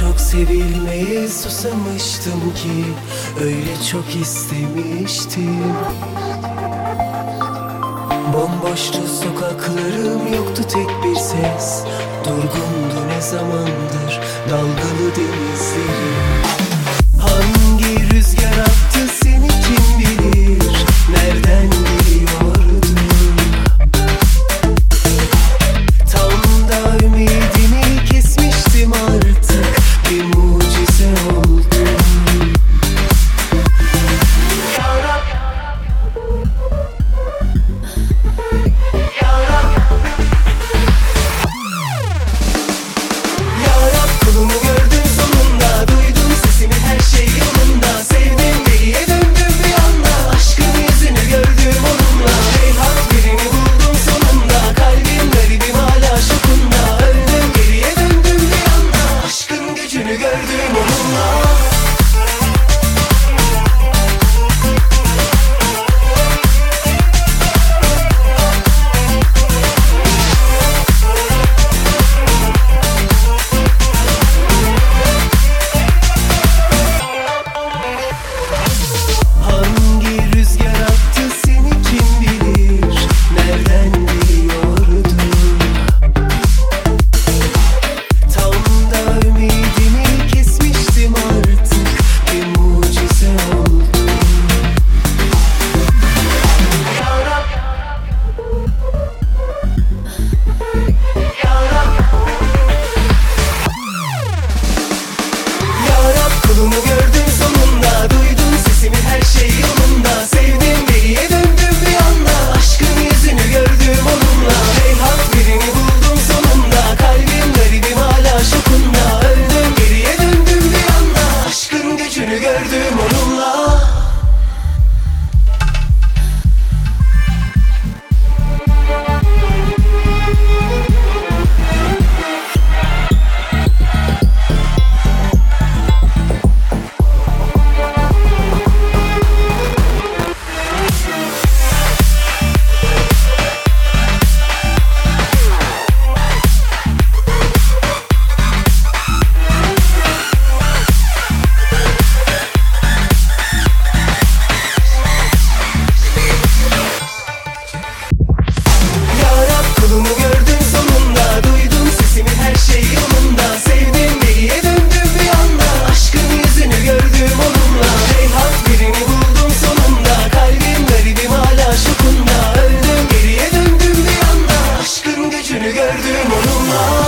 Çok sevilmeye susamıştım ki Öyle çok istemiştim. Bomboştu sokaklarım yoktu tek bir ses. Durgundu ne zamandır dalgalı denizlerim Gülüşünü gördüm onu gördüm onunla